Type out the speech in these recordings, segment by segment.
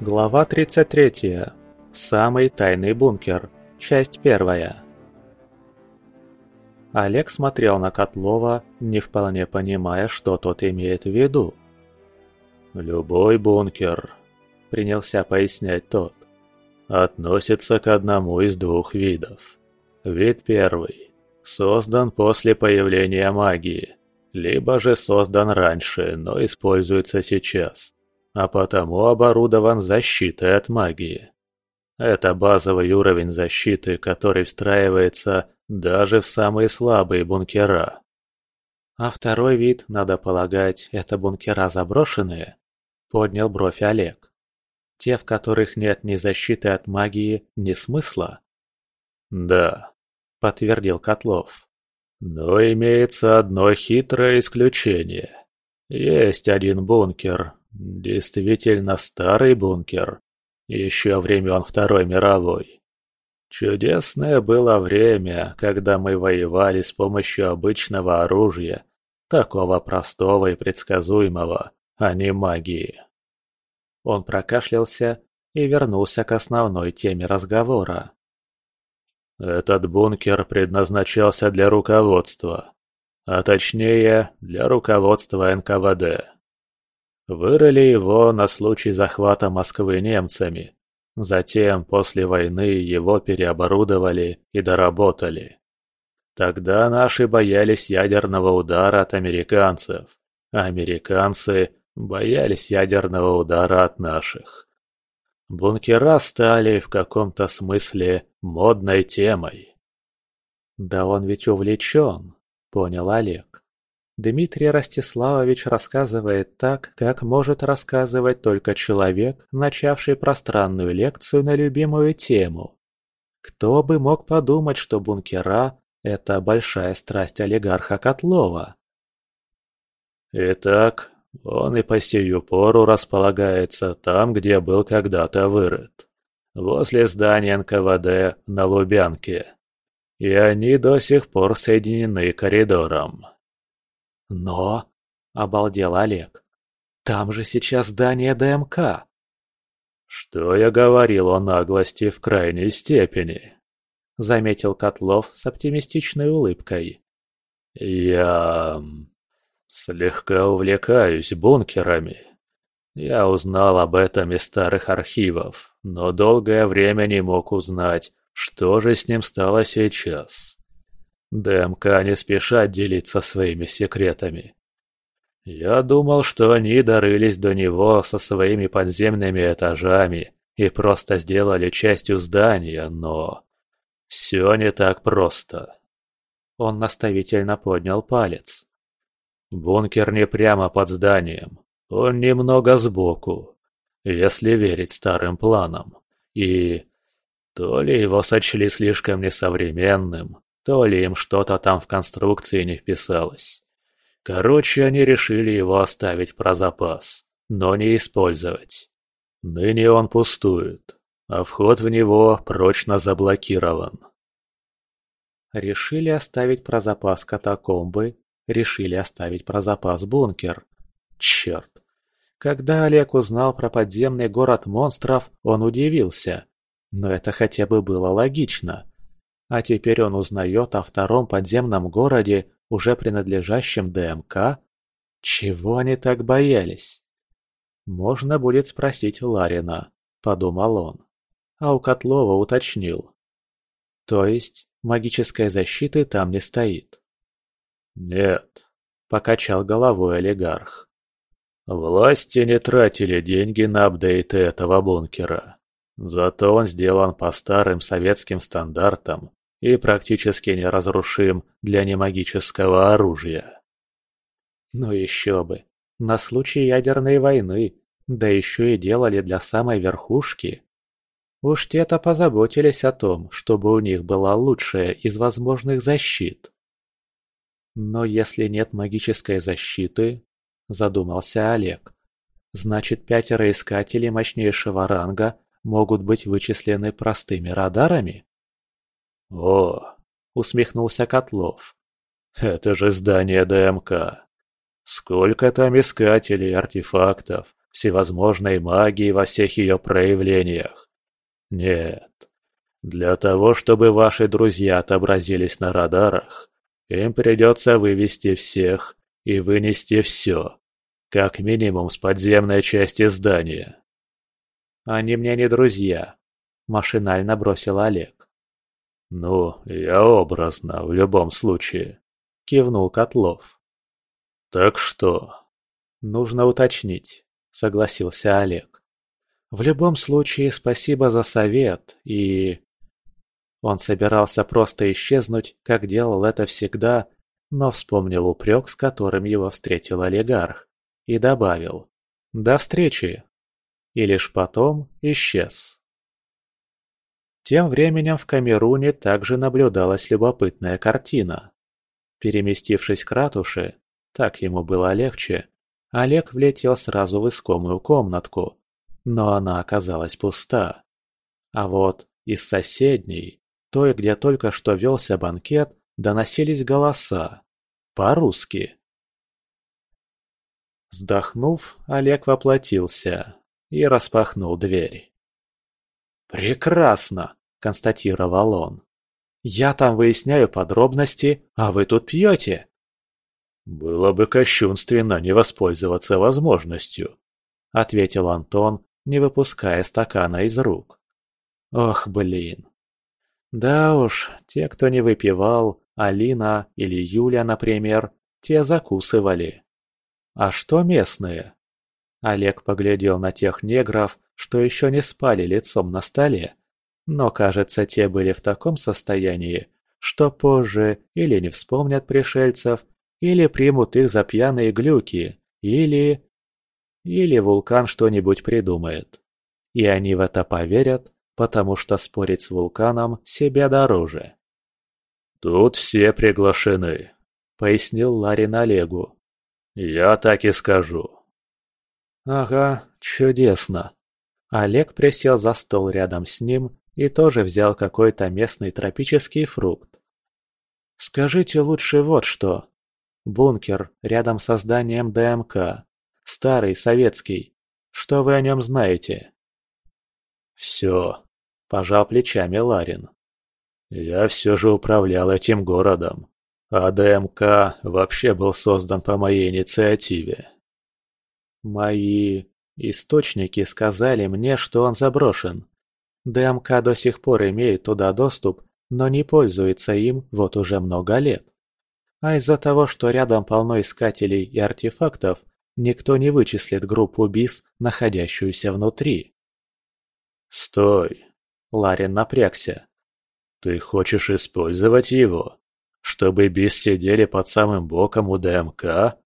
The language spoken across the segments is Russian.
Глава 33. Самый тайный бункер. Часть первая. Олег смотрел на Котлова, не вполне понимая, что тот имеет в виду. «Любой бункер», — принялся пояснять тот, — «относится к одному из двух видов. Вид первый — создан после появления магии, либо же создан раньше, но используется сейчас а потому оборудован защитой от магии. Это базовый уровень защиты, который встраивается даже в самые слабые бункера. А второй вид, надо полагать, это бункера заброшенные? Поднял бровь Олег. Те, в которых нет ни защиты от магии, ни смысла? Да, подтвердил Котлов. Но имеется одно хитрое исключение. Есть один бункер, Действительно старый бункер. Еще времен Второй мировой. Чудесное было время, когда мы воевали с помощью обычного оружия, такого простого и предсказуемого, а не магии. Он прокашлялся и вернулся к основной теме разговора. Этот бункер предназначался для руководства, а точнее для руководства НКВД. Вырыли его на случай захвата Москвы немцами. Затем, после войны, его переоборудовали и доработали. Тогда наши боялись ядерного удара от американцев, а американцы боялись ядерного удара от наших. Бункера стали в каком-то смысле модной темой. «Да он ведь увлечен», — понял Олег. Дмитрий Ростиславович рассказывает так, как может рассказывать только человек, начавший пространную лекцию на любимую тему. Кто бы мог подумать, что бункера – это большая страсть олигарха Котлова? Итак, он и по сию пору располагается там, где был когда-то вырыт. Возле здания НКВД на Лубянке. И они до сих пор соединены коридором. «Но...» — обалдел Олег. «Там же сейчас здание ДМК!» «Что я говорил о наглости в крайней степени?» — заметил Котлов с оптимистичной улыбкой. «Я... слегка увлекаюсь бункерами. Я узнал об этом из старых архивов, но долгое время не мог узнать, что же с ним стало сейчас. ДМК не спешат делиться своими секретами. Я думал, что они дорылись до него со своими подземными этажами и просто сделали частью здания, но... Все не так просто. Он наставительно поднял палец. Бункер не прямо под зданием, он немного сбоку, если верить старым планам. И то ли его сочли слишком несовременным, то ли им что-то там в конструкции не вписалось. Короче, они решили его оставить про запас, но не использовать. Ныне он пустует, а вход в него прочно заблокирован. Решили оставить про запас катакомбы, решили оставить про запас бункер. Черт! Когда Олег узнал про подземный город монстров, он удивился. Но это хотя бы было логично. А теперь он узнает о втором подземном городе, уже принадлежащем ДМК? Чего они так боялись? Можно будет спросить Ларина, подумал он. А у Котлова уточнил. То есть магической защиты там не стоит? Нет, покачал головой олигарх. Власти не тратили деньги на апдейты этого бункера. Зато он сделан по старым советским стандартам и практически неразрушим для немагического оружия. Ну еще бы, на случай ядерной войны, да еще и делали для самой верхушки. Уж те-то позаботились о том, чтобы у них была лучшая из возможных защит. Но если нет магической защиты, задумался Олег, значит пятеро искателей мощнейшего ранга могут быть вычислены простыми радарами? «О!» — усмехнулся Котлов. «Это же здание ДМК. Сколько там искателей артефактов, всевозможной магии во всех ее проявлениях. Нет. Для того, чтобы ваши друзья отобразились на радарах, им придется вывести всех и вынести все, как минимум с подземной части здания. Они мне не друзья, машинально бросил Олег. Ну, я образно, в любом случае, кивнул Котлов. Так что? Нужно уточнить, согласился Олег. В любом случае, спасибо за совет и... Он собирался просто исчезнуть, как делал это всегда, но вспомнил упрек, с которым его встретил олигарх, и добавил «До встречи!» и лишь потом исчез. Тем временем в Камеруне также наблюдалась любопытная картина. Переместившись к ратуше, так ему было легче, Олег влетел сразу в искомую комнатку, но она оказалась пуста. А вот из соседней той, где только что велся банкет, доносились голоса. По-русски. Вздохнув, Олег воплотился и распахнул дверь. «Прекрасно!» – констатировал он. «Я там выясняю подробности, а вы тут пьете!» «Было бы кощунственно не воспользоваться возможностью», – ответил Антон, не выпуская стакана из рук. «Ох, блин, да уж, те, кто не выпивал, Алина или Юля, например, те закусывали. А что местные? Олег поглядел на тех негров, что еще не спали лицом на столе, но, кажется, те были в таком состоянии, что позже или не вспомнят пришельцев, или примут их за пьяные глюки, или... Или вулкан что-нибудь придумает. И они в это поверят, потому что спорить с вулканом себе дороже. «Тут все приглашены», — пояснил Ларин Олегу. «Я так и скажу». «Ага, чудесно». Олег присел за стол рядом с ним и тоже взял какой-то местный тропический фрукт. «Скажите лучше вот что. Бункер рядом со зданием ДМК. Старый, советский. Что вы о нем знаете?» «Все», Пожал плечами Ларин. Я все же управлял этим городом, а ДМК вообще был создан по моей инициативе. Мои источники сказали мне, что он заброшен. ДМК до сих пор имеет туда доступ, но не пользуется им вот уже много лет. А из-за того, что рядом полно искателей и артефактов, никто не вычислит группу БИС, находящуюся внутри. «Стой!» Ларин напрягся. «Ты хочешь использовать его? Чтобы бис сидели под самым боком у ДМК?»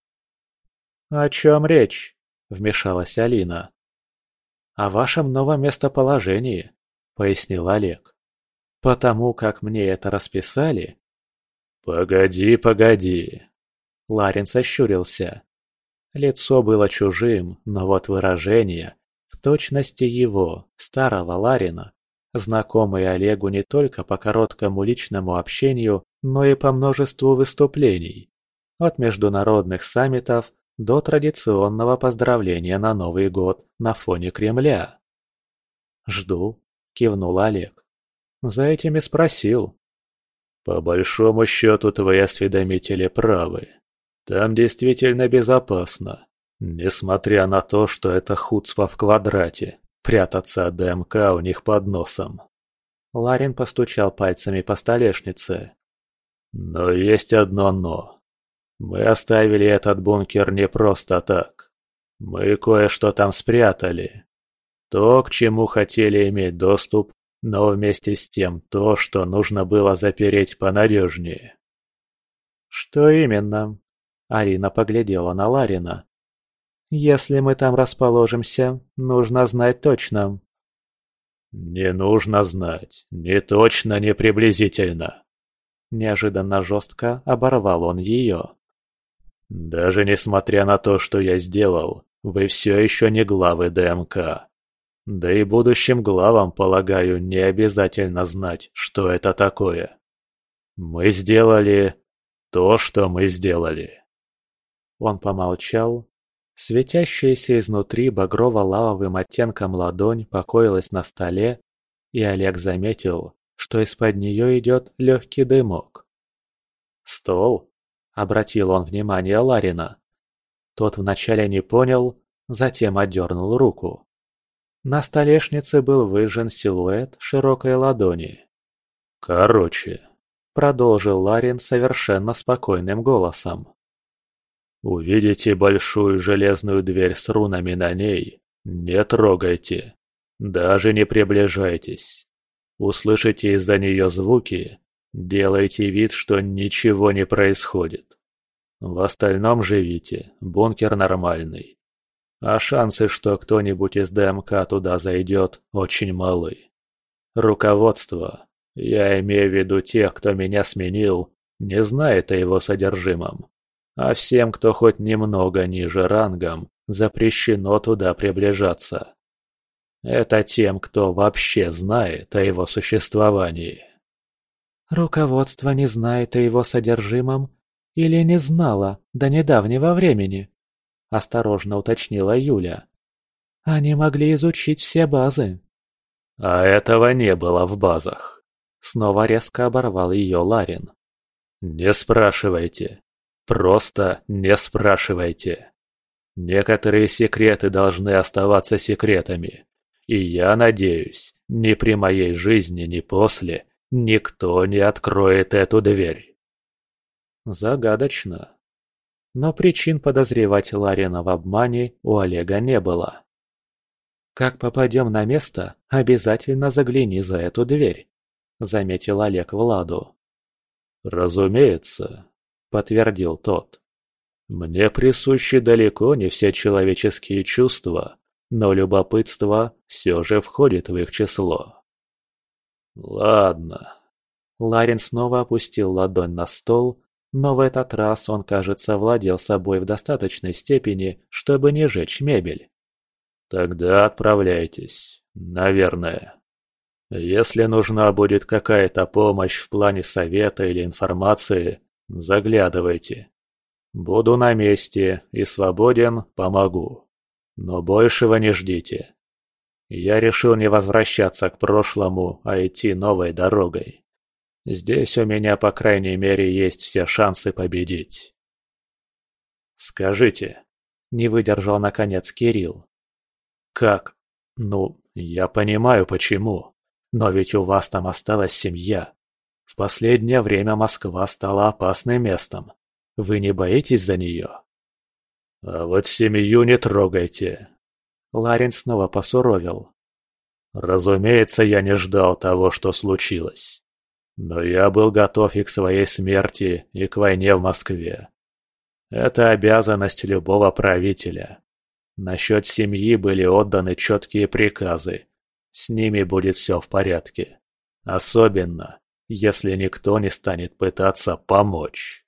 «О чем речь?» – вмешалась Алина. «О вашем новом местоположении», – пояснил Олег. «Потому как мне это расписали...» «Погоди, погоди!» Ларин сощурился. Лицо было чужим, но вот выражение, в точности его, старого Ларина, знакомый Олегу не только по короткому личному общению, но и по множеству выступлений. От международных саммитов до традиционного поздравления на Новый год на фоне Кремля. «Жду», – кивнул Олег. «За этими спросил». «По большому счету твои осведомители правы. Там действительно безопасно, несмотря на то, что это худство в квадрате», прятаться от ДМК у них под носом. Ларин постучал пальцами по столешнице. Но есть одно «но». Мы оставили этот бункер не просто так. Мы кое-что там спрятали. То, к чему хотели иметь доступ, но вместе с тем то, что нужно было запереть понадежнее. «Что именно?» Арина поглядела на Ларина. Если мы там расположимся, нужно знать точно. Не нужно знать. Ни точно, ни приблизительно. Неожиданно жестко оборвал он ее. Даже несмотря на то, что я сделал, вы все еще не главы ДМК. Да и будущим главам, полагаю, не обязательно знать, что это такое. Мы сделали то, что мы сделали. Он помолчал, Светящаяся изнутри багрово-лавовым оттенком ладонь покоилась на столе, и Олег заметил, что из-под нее идет легкий дымок. «Стол?» – обратил он внимание Ларина. Тот вначале не понял, затем отдернул руку. На столешнице был выжжен силуэт широкой ладони. «Короче», – продолжил Ларин совершенно спокойным голосом. «Увидите большую железную дверь с рунами на ней, не трогайте, даже не приближайтесь. Услышите из-за нее звуки, делайте вид, что ничего не происходит. В остальном живите, бункер нормальный. А шансы, что кто-нибудь из ДМК туда зайдет, очень малы. Руководство, я имею в виду тех, кто меня сменил, не знает о его содержимом. А всем, кто хоть немного ниже рангом, запрещено туда приближаться. Это тем, кто вообще знает о его существовании. Руководство не знает о его содержимом или не знало до недавнего времени? Осторожно уточнила Юля. Они могли изучить все базы. А этого не было в базах. Снова резко оборвал ее Ларин. Не спрашивайте. Просто не спрашивайте. Некоторые секреты должны оставаться секретами. И я надеюсь, ни при моей жизни, ни после никто не откроет эту дверь. Загадочно. Но причин подозревать Ларина в обмане у Олега не было. «Как попадем на место, обязательно загляни за эту дверь», — заметил Олег Владу. «Разумеется», — подтвердил тот. «Мне присущи далеко не все человеческие чувства, но любопытство все же входит в их число». «Ладно». Ларин снова опустил ладонь на стол но в этот раз он, кажется, владел собой в достаточной степени, чтобы не жечь мебель. «Тогда отправляйтесь, наверное. Если нужна будет какая-то помощь в плане совета или информации, заглядывайте. Буду на месте и свободен, помогу. Но большего не ждите. Я решил не возвращаться к прошлому, а идти новой дорогой. Здесь у меня, по крайней мере, есть все шансы победить. Скажите, не выдержал наконец Кирилл. Как? Ну, я понимаю, почему. Но ведь у вас там осталась семья. В последнее время Москва стала опасным местом. Вы не боитесь за нее? А вот семью не трогайте. Ларин снова посуровил. Разумеется, я не ждал того, что случилось. Но я был готов и к своей смерти, и к войне в Москве. Это обязанность любого правителя. Насчет семьи были отданы четкие приказы. С ними будет все в порядке. Особенно, если никто не станет пытаться помочь.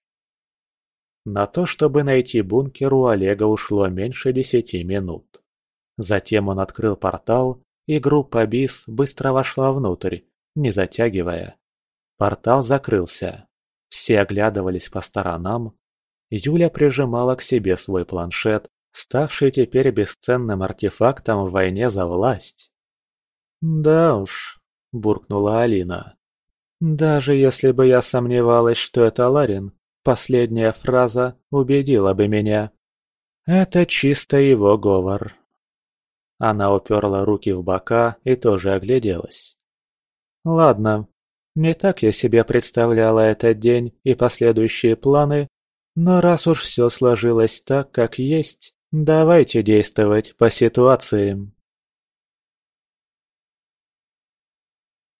На то, чтобы найти бункер, у Олега ушло меньше десяти минут. Затем он открыл портал, и группа БИС быстро вошла внутрь, не затягивая. Портал закрылся. Все оглядывались по сторонам. Юля прижимала к себе свой планшет, ставший теперь бесценным артефактом в войне за власть. «Да уж», – буркнула Алина. «Даже если бы я сомневалась, что это Ларин, последняя фраза убедила бы меня. Это чисто его говор». Она уперла руки в бока и тоже огляделась. «Ладно, не так я себе представляла этот день и последующие планы, но раз уж все сложилось так, как есть, давайте действовать по ситуациям.